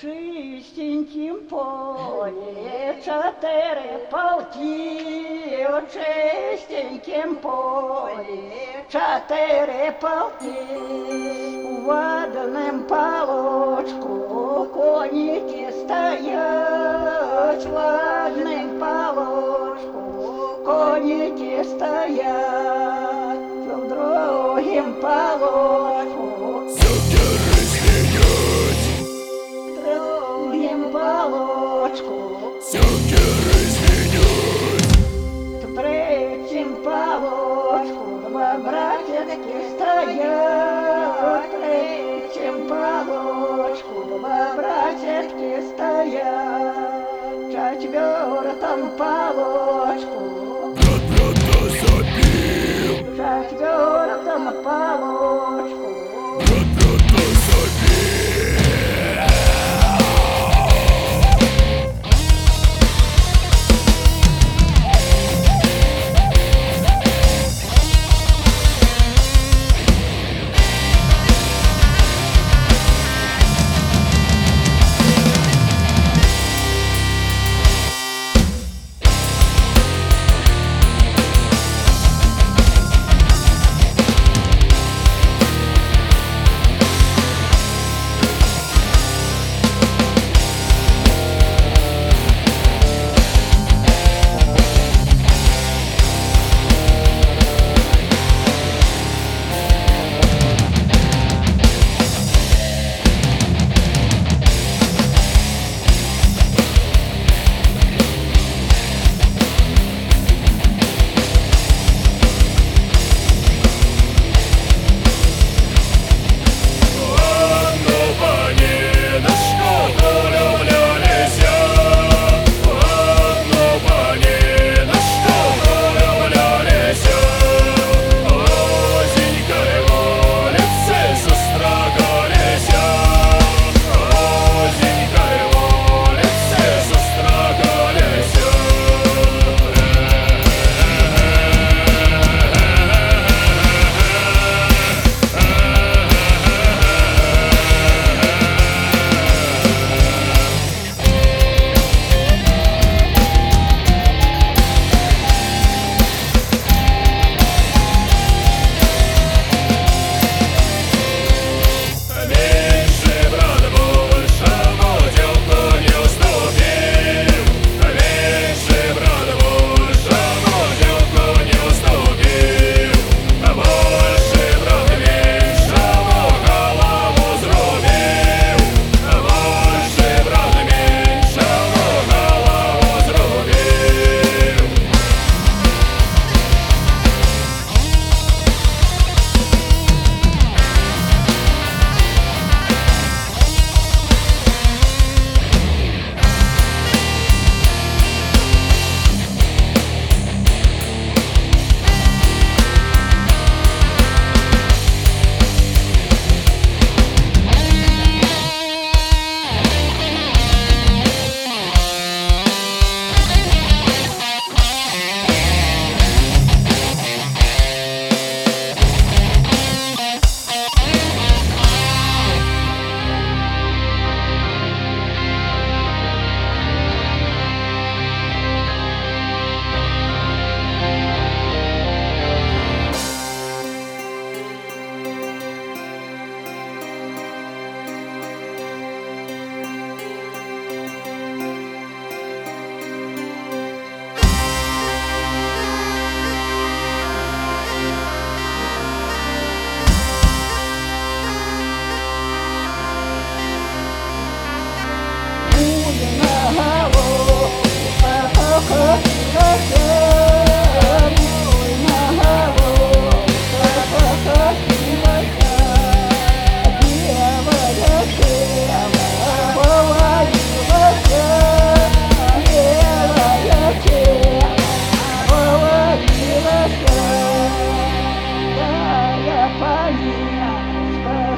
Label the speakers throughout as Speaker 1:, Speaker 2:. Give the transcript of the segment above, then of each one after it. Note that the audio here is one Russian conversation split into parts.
Speaker 1: чистенькім полі чотири полки, у поле, полі чотири полки, у полочку коники стоят, стоять, водним полочку коники стоят. Все-таки стоят, эй, чем полочку два братятки стоят, четвертом полочку.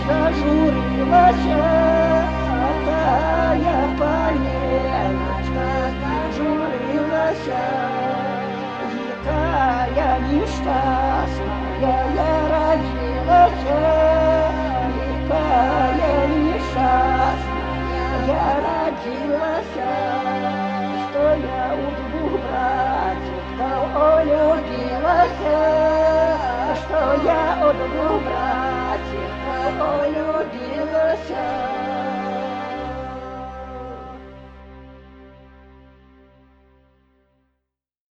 Speaker 2: Зажурилася, а я полезла. Великая несчастная
Speaker 1: я родилась, Великая несчастная я родилась, Что я у двух братьев кого любилась, Что я у двух братьев